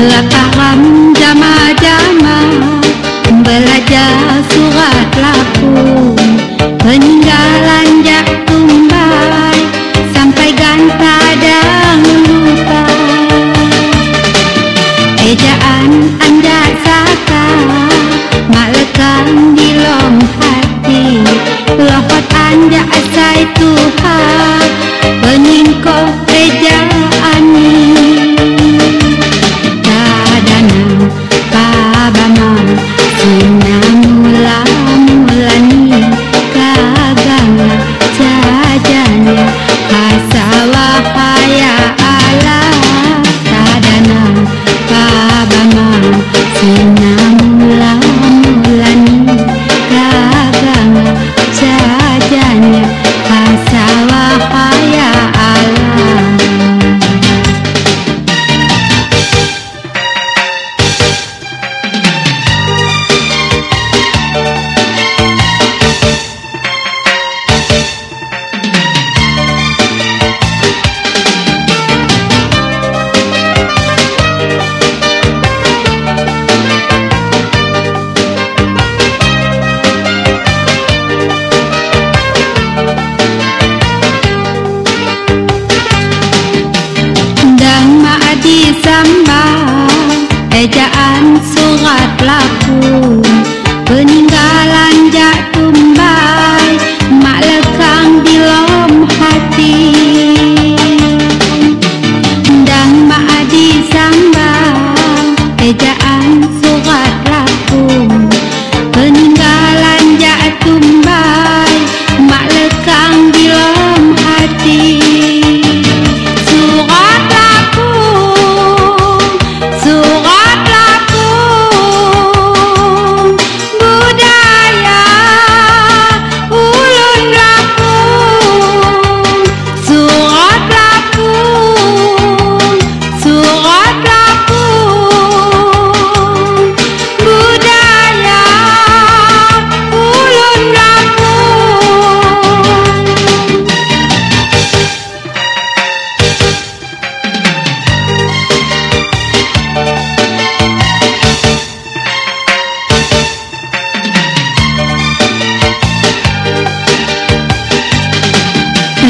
Mula paham jama-jama Belajar surat laku Peninggalan jak tumbai Sampai ganta dan lupa. Ejaan Kerajaan surat pelakon Peninggalan jak tumbai Mak lekang di lom hati. Dan mak adi sambal. Kerajaan surat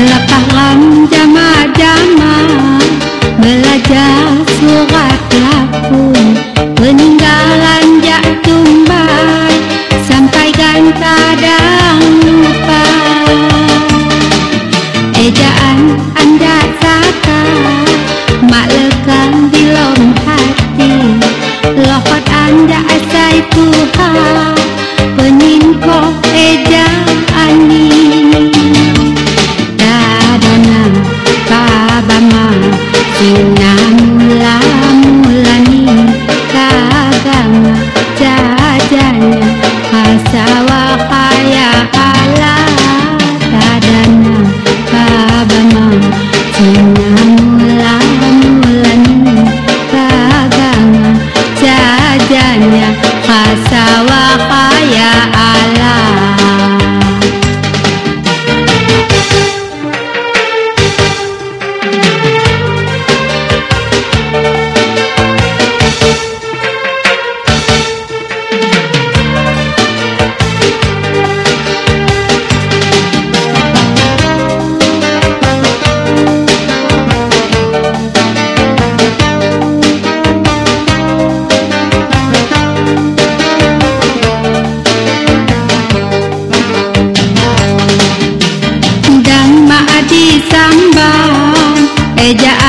Melepah am jama-jama Belajar கண்ண caramba, ella